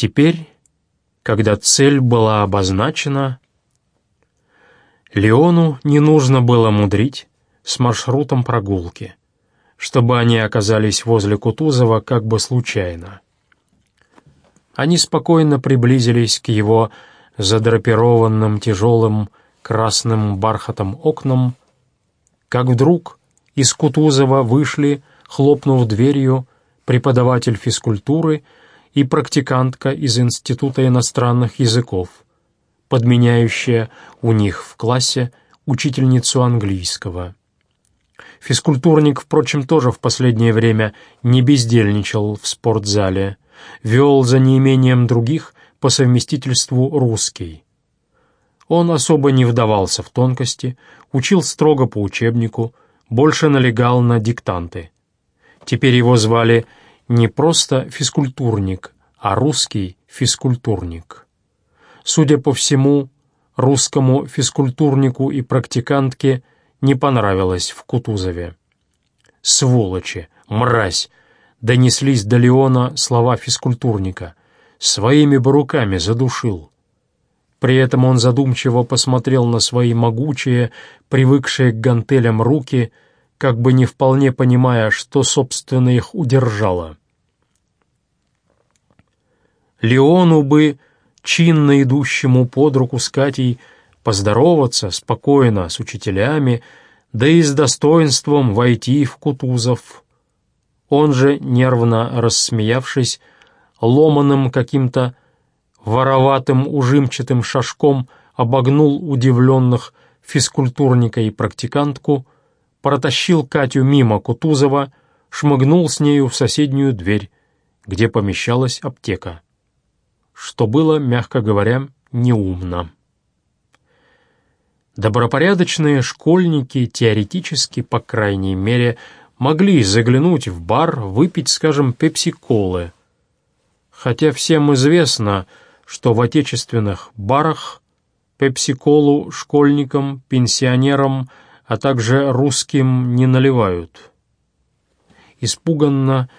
Теперь, когда цель была обозначена, Леону не нужно было мудрить с маршрутом прогулки, чтобы они оказались возле Кутузова как бы случайно. Они спокойно приблизились к его задрапированным тяжелым красным бархатом окнам, как вдруг из Кутузова вышли, хлопнув дверью, преподаватель физкультуры и практикантка из Института иностранных языков, подменяющая у них в классе учительницу английского. Физкультурник, впрочем, тоже в последнее время не бездельничал в спортзале, вел за неимением других по совместительству русский. Он особо не вдавался в тонкости, учил строго по учебнику, больше налегал на диктанты. Теперь его звали не просто физкультурник, а русский физкультурник. Судя по всему, русскому физкультурнику и практикантке не понравилось в Кутузове. «Сволочи! Мразь!» — донеслись до Леона слова физкультурника. «Своими бы руками задушил». При этом он задумчиво посмотрел на свои могучие, привыкшие к гантелям руки, как бы не вполне понимая, что, собственно, их удержало. Леону бы, чинно идущему под руку с Катей, поздороваться спокойно с учителями, да и с достоинством войти в Кутузов. Он же, нервно рассмеявшись, ломаным каким-то вороватым ужимчатым шажком обогнул удивленных физкультурника и практикантку, протащил Катю мимо Кутузова, шмыгнул с нею в соседнюю дверь, где помещалась аптека что было, мягко говоря, неумно. Добропорядочные школьники теоретически, по крайней мере, могли заглянуть в бар, выпить, скажем, пепси-колы. Хотя всем известно, что в отечественных барах пепси-колу школьникам, пенсионерам, а также русским не наливают. Испуганно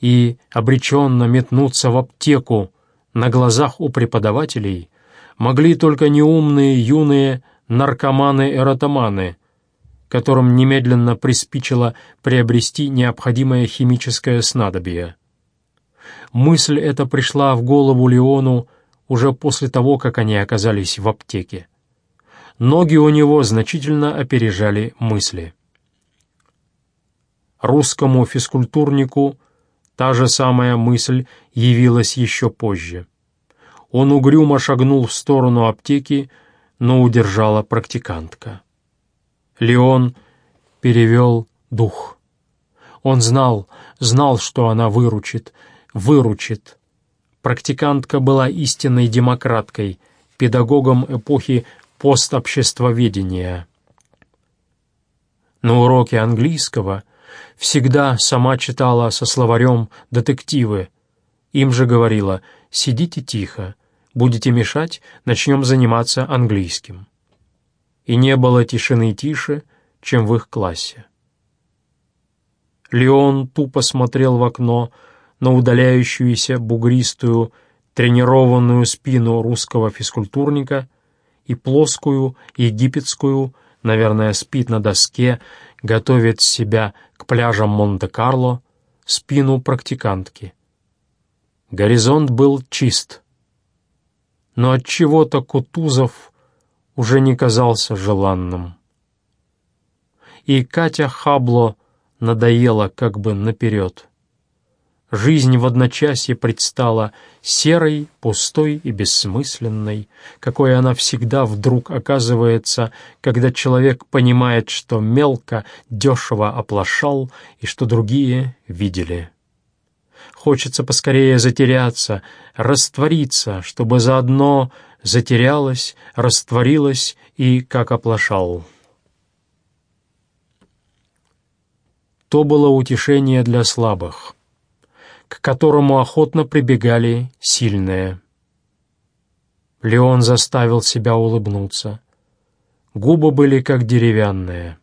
и обреченно метнуться в аптеку, на глазах у преподавателей могли только неумные юные наркоманы-эротоманы, которым немедленно приспичило приобрести необходимое химическое снадобье. Мысль эта пришла в голову Леону уже после того, как они оказались в аптеке. Ноги у него значительно опережали мысли. Русскому физкультурнику Та же самая мысль явилась еще позже. Он угрюмо шагнул в сторону аптеки, но удержала практикантка. Леон перевел дух. Он знал, знал, что она выручит, выручит. Практикантка была истинной демократкой, педагогом эпохи постобществоведения. На уроке английского — всегда сама читала со словарем детективы. Им же говорила «сидите тихо, будете мешать, начнем заниматься английским». И не было тишины тише, чем в их классе. Леон тупо смотрел в окно на удаляющуюся бугристую, тренированную спину русского физкультурника и плоскую египетскую, наверное, спит на доске, готовит себя к пляжам Монте-Карло, спину практикантки. Горизонт был чист, но от чего-то Кутузов уже не казался желанным. И Катя Хабло надоела как бы наперед. Жизнь в одночасье предстала серой, пустой и бессмысленной, какой она всегда вдруг оказывается, когда человек понимает, что мелко, дешево оплошал и что другие видели. Хочется поскорее затеряться, раствориться, чтобы заодно затерялась, растворилась и как оплошал. То было утешение для слабых — к которому охотно прибегали сильные. Леон заставил себя улыбнуться. Губы были как деревянные.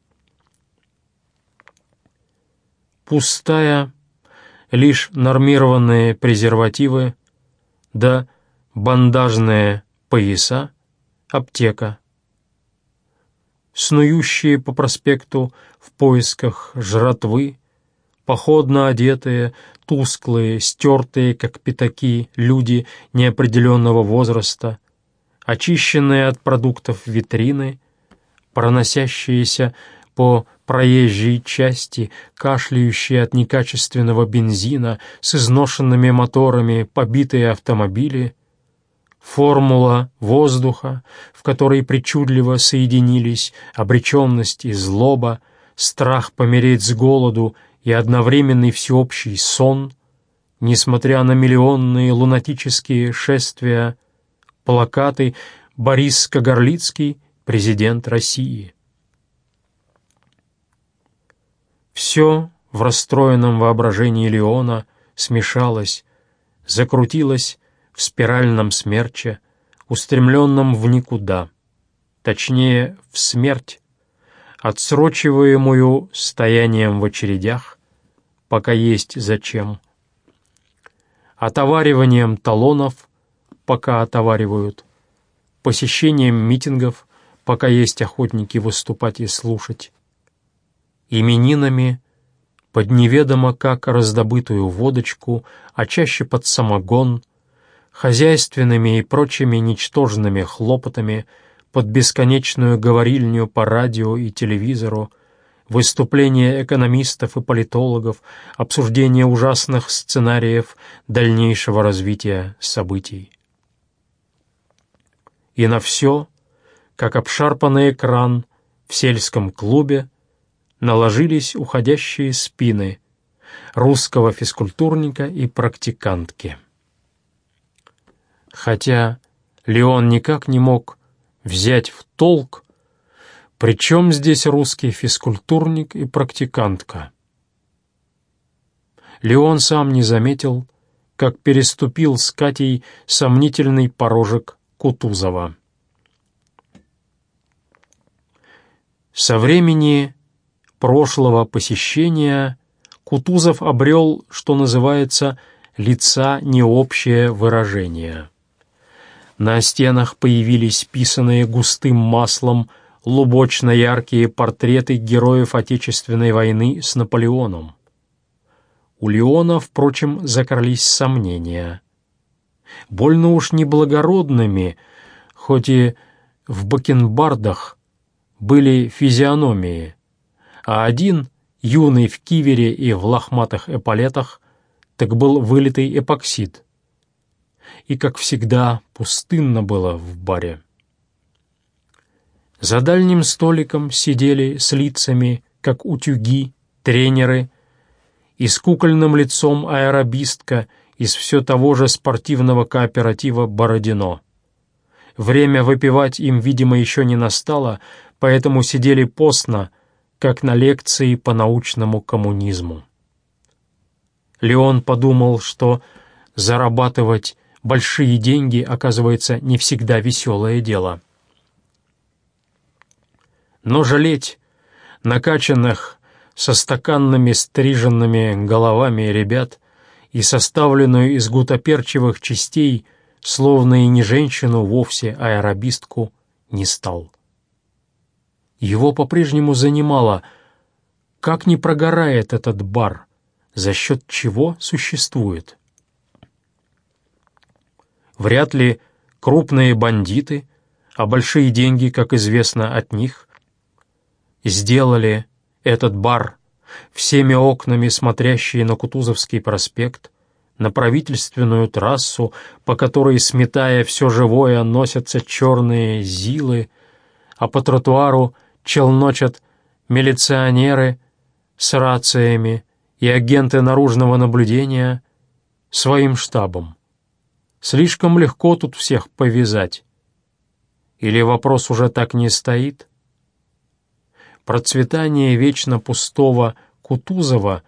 Пустая, лишь нормированные презервативы, да бандажные пояса, аптека. Снующие по проспекту в поисках жратвы, походно одетые, тусклые, стертые, как пятаки, люди неопределенного возраста, очищенные от продуктов витрины, проносящиеся по проезжей части, кашляющие от некачественного бензина, с изношенными моторами, побитые автомобили, формула воздуха, в которой причудливо соединились обреченность и злоба, страх помереть с голоду и одновременный всеобщий сон, несмотря на миллионные лунатические шествия, плакаты «Борис Кагарлицкий, президент России». Все в расстроенном воображении Леона смешалось, закрутилось в спиральном смерче, устремленном в никуда, точнее, в смерть, отсрочиваемую стоянием в очередях, пока есть зачем, отовариванием талонов, пока отоваривают, посещением митингов, пока есть охотники выступать и слушать, именинами под неведомо как раздобытую водочку, а чаще под самогон, хозяйственными и прочими ничтожными хлопотами, под бесконечную говорильню по радио и телевизору, выступления экономистов и политологов, обсуждение ужасных сценариев дальнейшего развития событий. И на все, как обшарпанный экран в сельском клубе, наложились уходящие спины русского физкультурника и практикантки. Хотя Леон никак не мог взять в толк, при чем здесь русский физкультурник и практикантка. Леон сам не заметил, как переступил с Катей сомнительный порожек Кутузова. Со времени прошлого посещения Кутузов обрел, что называется, лица необщее выражение. На стенах появились писанные густым маслом лубочно-яркие портреты героев Отечественной войны с Наполеоном. У Леона, впрочем, закрались сомнения. Больно уж неблагородными, хоть и в бакенбардах были физиономии — а один, юный в кивере и в лохматых эполетах, так был вылитый эпоксид. И, как всегда, пустынно было в баре. За дальним столиком сидели с лицами, как утюги, тренеры, и с кукольным лицом аэробистка из все того же спортивного кооператива «Бородино». Время выпивать им, видимо, еще не настало, поэтому сидели постно, как на лекции по научному коммунизму. Леон подумал, что зарабатывать большие деньги, оказывается, не всегда веселое дело. Но жалеть накачанных со стаканными стриженными головами ребят и составленную из гутоперчивых частей, словно и не женщину вовсе, а аэробистку, не стал. Его по-прежнему занимало, как не прогорает этот бар, за счет чего существует. Вряд ли крупные бандиты, а большие деньги, как известно от них, сделали этот бар всеми окнами, смотрящие на Кутузовский проспект, на правительственную трассу, по которой, сметая все живое, носятся черные зилы, а по тротуару челночат милиционеры с рациями и агенты наружного наблюдения своим штабом. Слишком легко тут всех повязать. Или вопрос уже так не стоит? Процветание вечно пустого Кутузова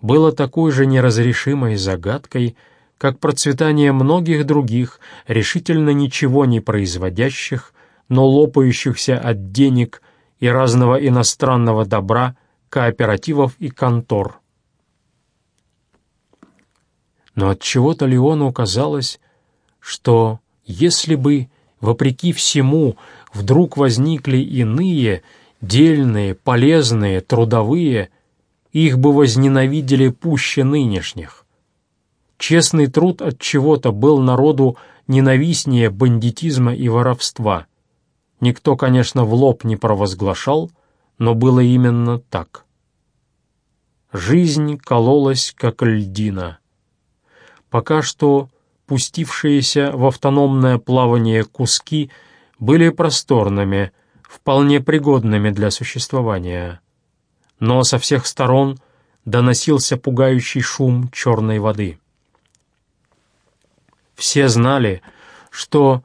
было такой же неразрешимой загадкой, как процветание многих других, решительно ничего не производящих, но лопающихся от денег и разного иностранного добра, кооперативов и контор. Но от чего-то Леону казалось, что если бы, вопреки всему, вдруг возникли иные, дельные, полезные, трудовые, их бы возненавидели пуще нынешних. Честный труд от чего-то был народу ненавистнее бандитизма и воровства. Никто, конечно, в лоб не провозглашал, но было именно так. Жизнь кололась, как льдина. Пока что пустившиеся в автономное плавание куски были просторными, вполне пригодными для существования. Но со всех сторон доносился пугающий шум черной воды. Все знали, что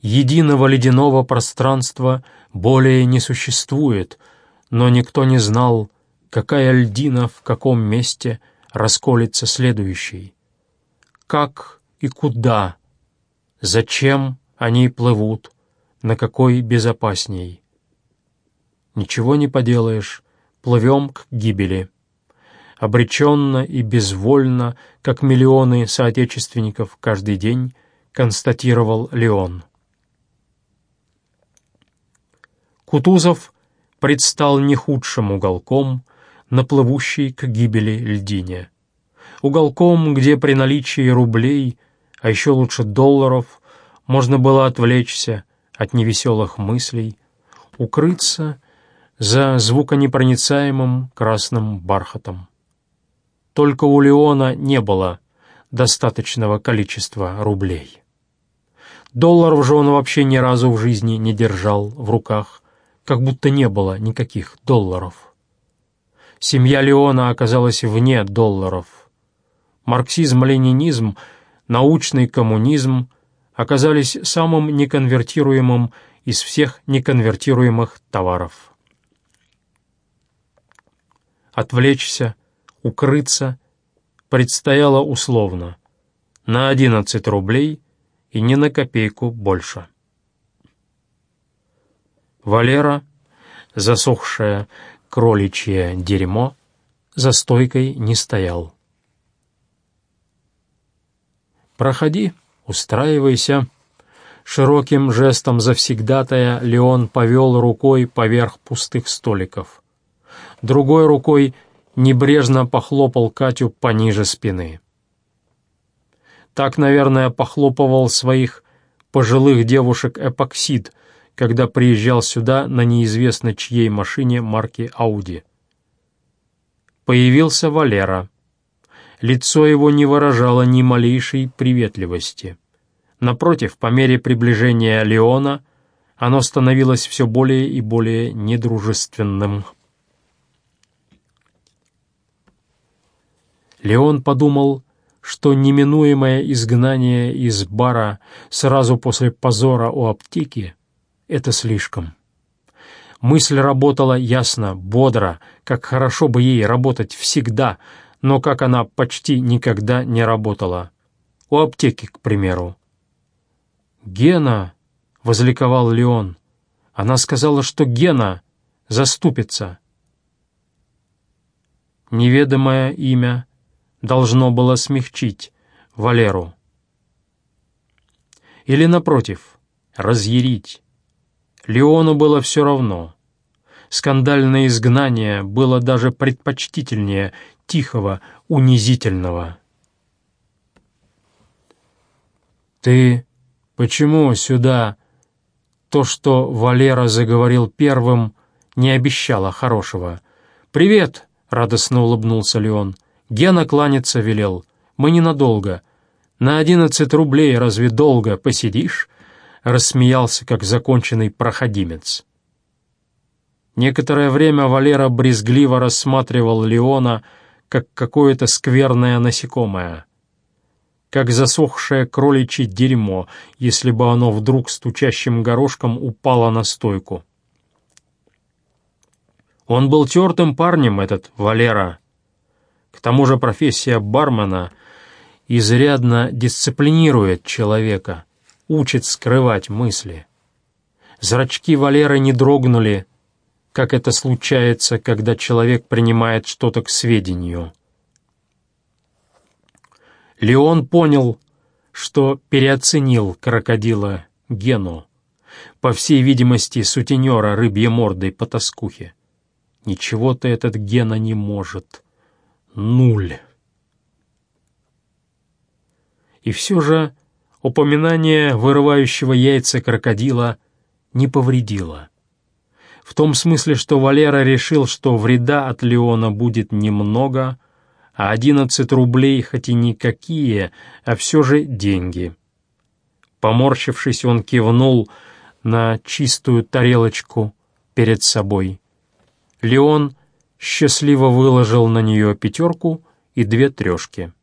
единого ледяного пространства более не существует, но никто не знал, какая льдина в каком месте расколется следующей. Как и куда, зачем они плывут, на какой безопасней. Ничего не поделаешь, плывем к гибели. Обреченно и безвольно, как миллионы соотечественников каждый день, констатировал Леон. Кутузов предстал не худшим уголком на плывущей к гибели льдине. Уголком, где при наличии рублей а еще лучше долларов, можно было отвлечься от невеселых мыслей, укрыться за звуконепроницаемым красным бархатом. Только у Леона не было достаточного количества рублей. Долларов же он вообще ни разу в жизни не держал в руках, как будто не было никаких долларов. Семья Леона оказалась вне долларов. Марксизм-ленинизм — научный коммунизм оказались самым неконвертируемым из всех неконвертируемых товаров. Отвлечься, укрыться предстояло условно, на 11 рублей и не на копейку больше. Валера, засохшее кроличье дерьмо, за стойкой не стоял. «Проходи, устраивайся». Широким жестом завсегдатая Леон повел рукой поверх пустых столиков. Другой рукой небрежно похлопал Катю пониже спины. Так, наверное, похлопывал своих пожилых девушек эпоксид, когда приезжал сюда на неизвестно чьей машине марки «Ауди». Появился Валера лицо его не выражало ни малейшей приветливости. Напротив, по мере приближения Леона, оно становилось все более и более недружественным. Леон подумал, что неминуемое изгнание из бара сразу после позора у аптеки — это слишком. Мысль работала ясно, бодро, как хорошо бы ей работать всегда — но как она почти никогда не работала. У аптеки, к примеру. «Гена!» — возликовал Леон. «Она сказала, что Гена заступится». Неведомое имя должно было смягчить Валеру. Или, напротив, разъярить. Леону было все равно. Скандальное изгнание было даже предпочтительнее, тихого, унизительного. «Ты почему сюда?» То, что Валера заговорил первым, не обещало хорошего. «Привет!» — радостно улыбнулся Леон. «Гена кланяться велел. Мы ненадолго. На одиннадцать рублей разве долго посидишь?» Рассмеялся, как законченный проходимец. Некоторое время Валера брезгливо рассматривал Леона, как какое-то скверное насекомое, как засохшее кроличье дерьмо, если бы оно вдруг стучащим горошком упало на стойку. Он был тертым парнем, этот Валера. К тому же профессия бармена изрядно дисциплинирует человека, учит скрывать мысли. Зрачки Валеры не дрогнули, как это случается, когда человек принимает что-то к сведению. Леон понял, что переоценил крокодила Гену, по всей видимости, сутенера рыбьей мордой по тоскухе. Ничего-то этот Гена не может. Нуль. И все же упоминание вырывающего яйца крокодила не повредило. В том смысле, что Валера решил, что вреда от Леона будет немного, а одиннадцать рублей хоть и никакие, а все же деньги. Поморщившись, он кивнул на чистую тарелочку перед собой. Леон счастливо выложил на нее пятерку и две трешки.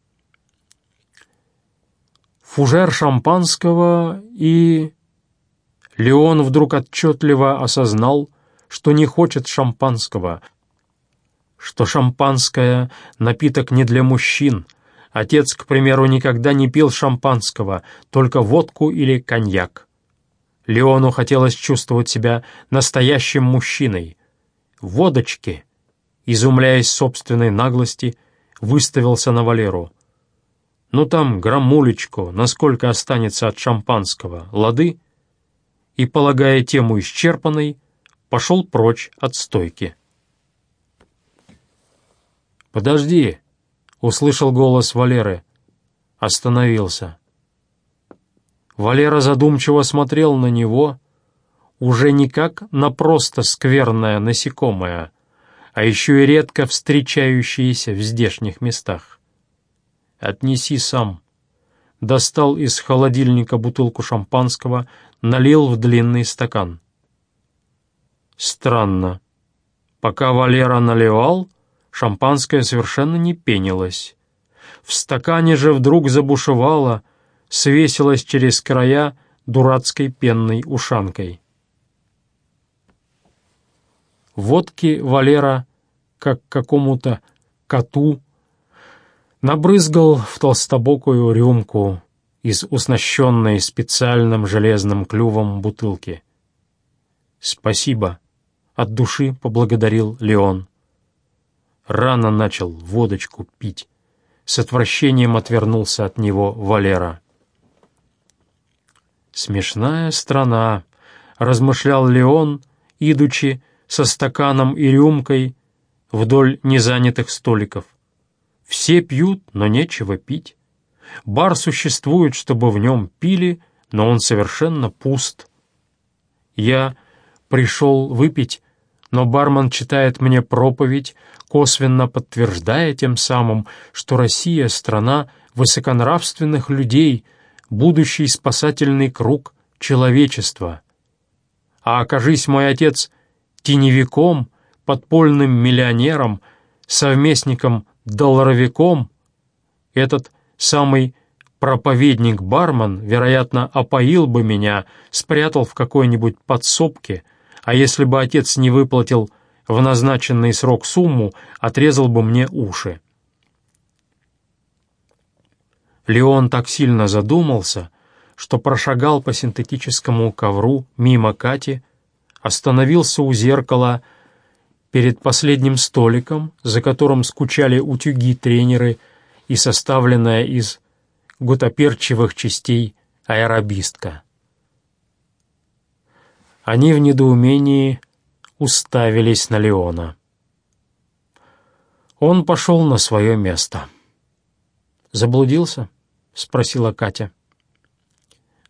Фужер шампанского и... Леон вдруг отчетливо осознал, что не хочет шампанского, что шампанское — напиток не для мужчин. Отец, к примеру, никогда не пил шампанского, только водку или коньяк. Леону хотелось чувствовать себя настоящим мужчиной. «Водочки!» Изумляясь собственной наглости, выставился на Валеру. «Ну там граммулечку, насколько останется от шампанского, лады?» И, полагая тему исчерпанной, пошел прочь от стойки. «Подожди!» — услышал голос Валеры. Остановился. Валера задумчиво смотрел на него, уже не как на просто скверное насекомое, а еще и редко встречающееся в здешних местах. «Отнеси сам». Достал из холодильника бутылку шампанского, налил в длинный стакан. Странно. Пока Валера наливал, шампанское совершенно не пенилось. В стакане же вдруг забушевало, свесилось через края дурацкой пенной ушанкой. Водки Валера, как какому-то коту, набрызгал в толстобокую рюмку из уснащенной специальным железным клювом бутылки. «Спасибо», — от души поблагодарил Леон. Рано начал водочку пить. С отвращением отвернулся от него Валера. «Смешная страна», — размышлял Леон, идучи со стаканом и рюмкой вдоль незанятых столиков. «Все пьют, но нечего пить. Бар существует, чтобы в нем пили, но он совершенно пуст. Я пришел выпить, но бармен читает мне проповедь, косвенно подтверждая тем самым, что Россия — страна высоконравственных людей, будущий спасательный круг человечества. А окажись мой отец теневиком, подпольным миллионером, совместником-долларовиком, этот самый проповедник-бармен, вероятно, опоил бы меня, спрятал в какой-нибудь подсобке — а если бы отец не выплатил в назначенный срок сумму, отрезал бы мне уши. Леон так сильно задумался, что прошагал по синтетическому ковру мимо Кати, остановился у зеркала перед последним столиком, за которым скучали утюги-тренеры и составленная из гутоперчивых частей аэробистка. Они в недоумении уставились на Леона. Он пошел на свое место. «Заблудился?» — спросила Катя.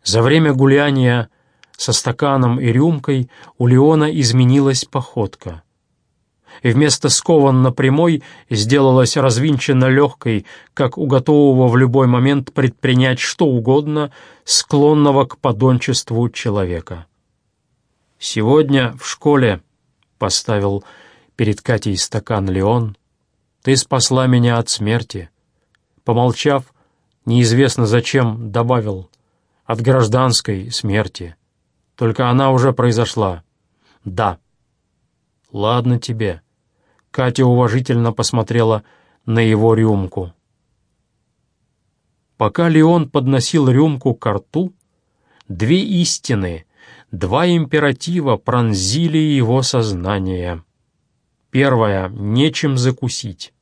За время гуляния со стаканом и рюмкой у Леона изменилась походка. И вместо скованно прямой сделалась развинченно легкой, как у готового в любой момент предпринять что угодно, склонного к подончеству человека. «Сегодня в школе», — поставил перед Катей стакан Леон, — «ты спасла меня от смерти». Помолчав, неизвестно зачем, добавил «от гражданской смерти». Только она уже произошла. «Да». «Ладно тебе». Катя уважительно посмотрела на его рюмку. Пока Леон подносил рюмку к рту, две истины два императива пронзили его сознание. Первое — нечем закусить.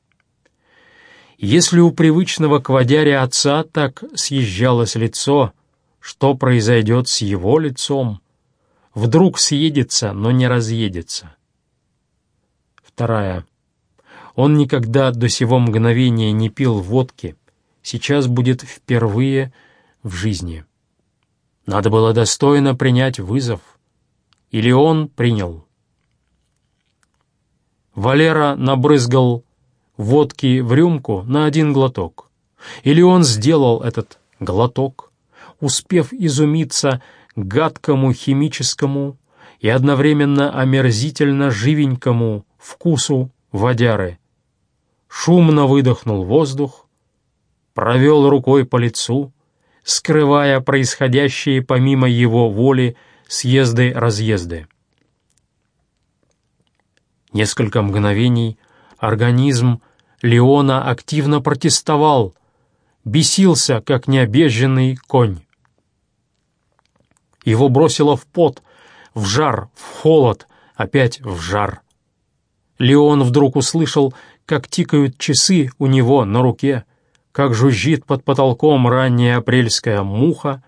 Если у привычного к водяре отца так съезжалось лицо, что произойдет с его лицом? Вдруг съедется, но не разъедется. Вторая. Он никогда до сего мгновения не пил водки, сейчас будет впервые в жизни. Надо было достойно принять вызов. Или он принял. Валера набрызгал водки в рюмку на один глоток. Или он сделал этот глоток, успев изумиться гадкому химическому и одновременно омерзительно живенькому вкусу водяры. Шумно выдохнул воздух, провел рукой по лицу, скрывая происходящие помимо его воли съезды-разъезды. Несколько мгновений организм Леона активно протестовал, бесился, как необезженный конь. Его бросило в пот, в жар, в холод, опять в жар. Леон вдруг услышал, как тикают часы у него на руке, как жужжит под потолком ранняя апрельская муха,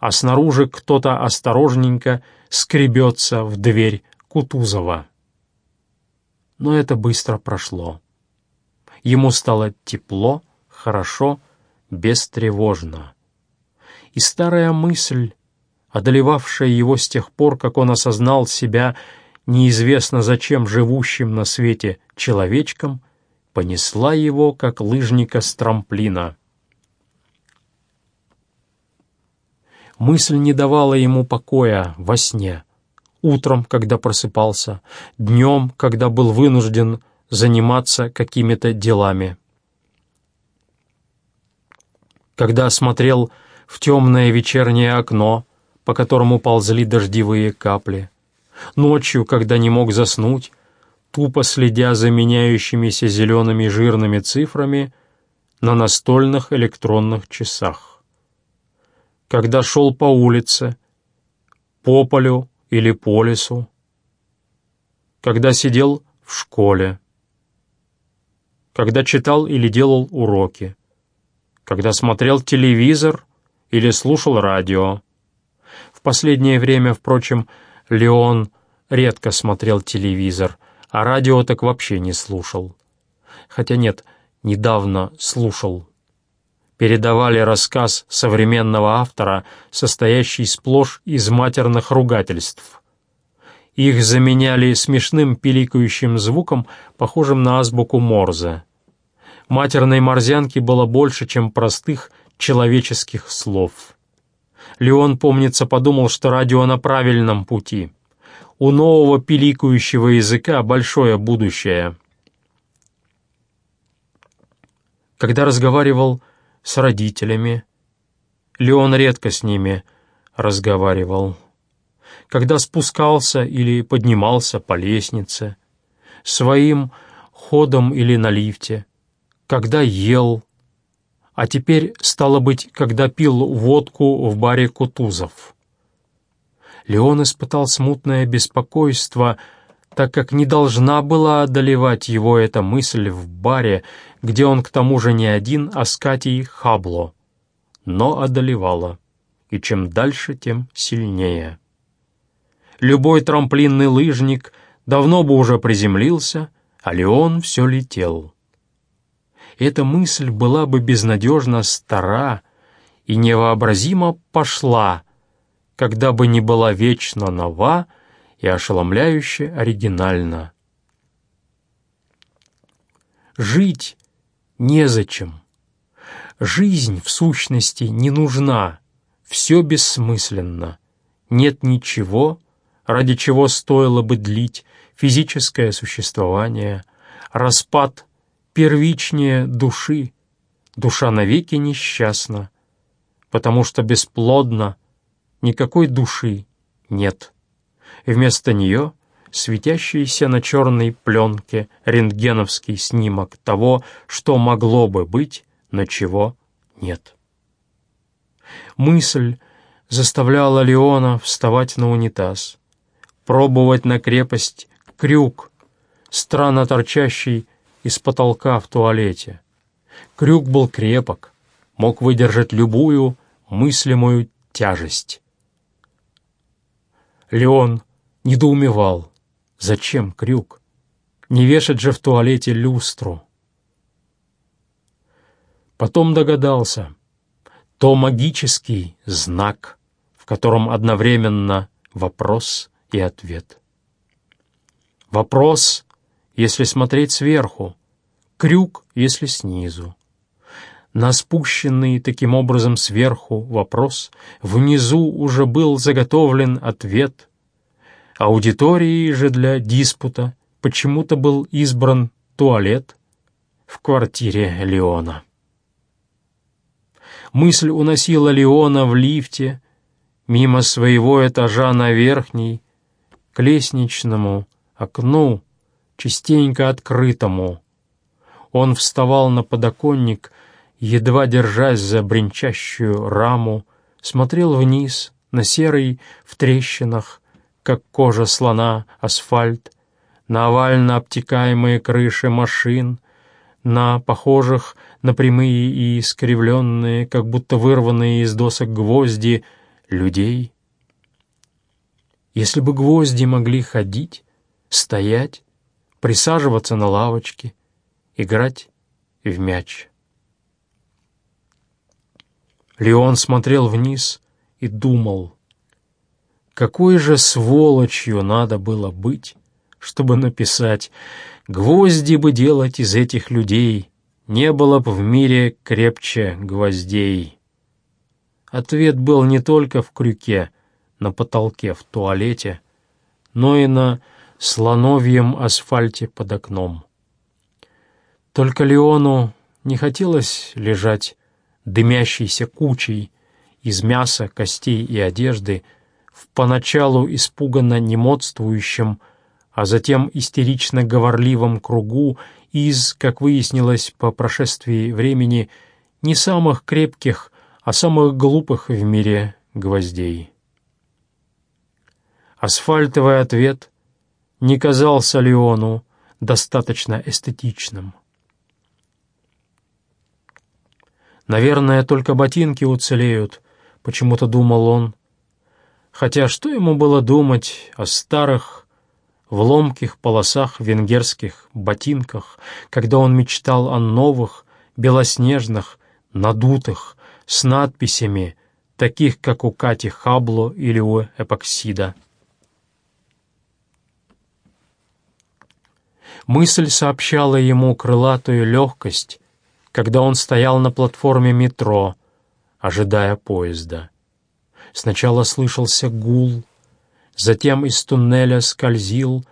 а снаружи кто-то осторожненько скребется в дверь Кутузова. Но это быстро прошло. Ему стало тепло, хорошо, бестревожно. И старая мысль, одолевавшая его с тех пор, как он осознал себя неизвестно зачем живущим на свете человечком, понесла его, как лыжника с трамплина. Мысль не давала ему покоя во сне, утром, когда просыпался, днем, когда был вынужден заниматься какими-то делами. Когда смотрел в темное вечернее окно, по которому ползли дождевые капли, ночью, когда не мог заснуть, тупо следя за меняющимися зелеными жирными цифрами на настольных электронных часах. Когда шел по улице, по полю или по лесу, когда сидел в школе, когда читал или делал уроки, когда смотрел телевизор или слушал радио. В последнее время, впрочем, Леон редко смотрел телевизор, а радио так вообще не слушал. Хотя нет, недавно слушал. Передавали рассказ современного автора, состоящий сплошь из матерных ругательств. Их заменяли смешным пиликающим звуком, похожим на азбуку Морзе. Матерной морзянки было больше, чем простых человеческих слов. Леон, помнится, подумал, что радио на правильном пути — у нового пиликающего языка большое будущее. Когда разговаривал с родителями, Леон редко с ними разговаривал. Когда спускался или поднимался по лестнице, своим ходом или на лифте, когда ел, а теперь, стало быть, когда пил водку в баре Кутузов. Леон испытал смутное беспокойство, так как не должна была одолевать его эта мысль в баре, где он к тому же не один, а с Катей Хабло. Но одолевала, и чем дальше, тем сильнее. Любой трамплинный лыжник давно бы уже приземлился, а Леон все летел. Эта мысль была бы безнадежно стара и невообразимо пошла, когда бы ни была вечно нова и ошеломляюще оригинальна. Жить незачем. Жизнь, в сущности, не нужна, все бессмысленно. Нет ничего, ради чего стоило бы длить физическое существование, распад первичнее души, душа навеки несчастна, потому что бесплодна, никакой души нет. Вместо нее светящийся на черной пленке рентгеновский снимок того, что могло бы быть, но чего нет. Мысль заставляла Леона вставать на унитаз, пробовать на крепость крюк, странно торчащий из потолка в туалете, Крюк был крепок, мог выдержать любую мыслимую тяжесть. Леон недоумевал, зачем крюк? Не вешать же в туалете люстру. Потом догадался, то магический знак, в котором одновременно вопрос и ответ. Вопрос, если смотреть сверху, крюк, если снизу. На спущенный таким образом сверху вопрос внизу уже был заготовлен ответ. Аудиторией же для диспута почему-то был избран туалет в квартире Леона. Мысль уносила Леона в лифте, мимо своего этажа на верхний, к лестничному окну, частенько открытому. Он вставал на подоконник, едва держась за бренчащую раму, смотрел вниз на серый в трещинах, как кожа слона, асфальт, на овально обтекаемые крыши машин, на похожих на прямые и искривленные, как будто вырванные из досок гвозди, людей. Если бы гвозди могли ходить, стоять, присаживаться на лавочке, играть в мяч. Леон смотрел вниз и думал, какой же сволочью надо было быть, чтобы написать «Гвозди бы делать из этих людей, не было бы в мире крепче гвоздей». Ответ был не только в крюке, на потолке в туалете, но и на слоновьем асфальте под окном. Только Леону не хотелось лежать дымящейся кучей из мяса, костей и одежды в поначалу испуганно немодствующем, а затем истерично говорливом кругу из, как выяснилось по прошествии времени, не самых крепких, а самых глупых в мире гвоздей. Асфальтовый ответ не казался Леону достаточно эстетичным. Наверное, только ботинки уцелеют, почему-то думал он. Хотя что ему было думать о старых, в ломких полосах венгерских ботинках, когда он мечтал о новых, белоснежных, надутых, с надписями, таких, как у Кати Хабло или у Эпоксида. Мысль сообщала ему крылатую легкость, когда он стоял на платформе метро, ожидая поезда. Сначала слышался гул, затем из туннеля скользил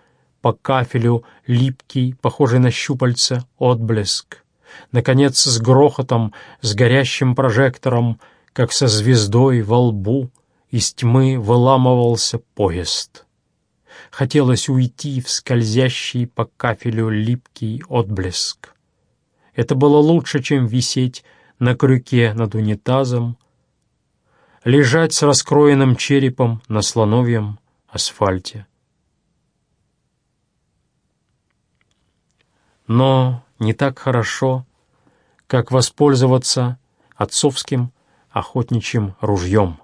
по кафелю липкий, похожий на щупальца, отблеск. Наконец, с грохотом, с горящим прожектором, как со звездой во лбу, из тьмы выламывался поезд. Хотелось уйти в скользящий по кафелю липкий отблеск. Это было лучше, чем висеть на крюке над унитазом, лежать с раскроенным черепом на слоновьем асфальте. Но не так хорошо, как воспользоваться отцовским охотничьим ружьем.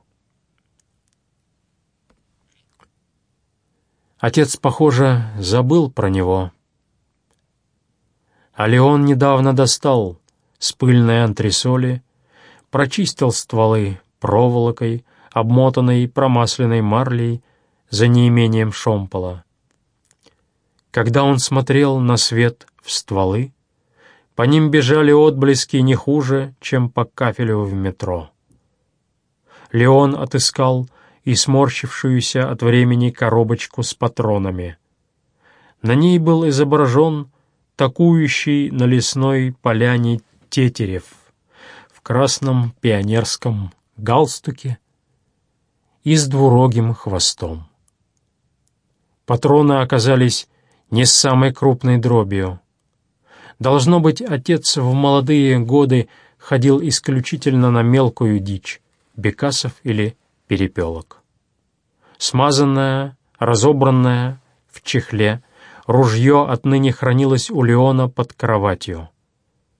Отец, похоже, забыл про него. А Леон недавно достал с пыльной антресоли, прочистил стволы проволокой, обмотанной промасленной марлей за неимением шомпола. Когда он смотрел на свет в стволы, по ним бежали отблески не хуже, чем по кафелю в метро. Леон отыскал и сморщившуюся от времени коробочку с патронами. На ней был изображен такующий на лесной поляне тетерев в красном пионерском галстуке и с двурогим хвостом. Патроны оказались не с самой крупной дробью. Должно быть, отец в молодые годы ходил исключительно на мелкую дичь, бекасов или перепелок. Смазанное, разобранное в чехле, ружье отныне хранилось у Леона под кроватью.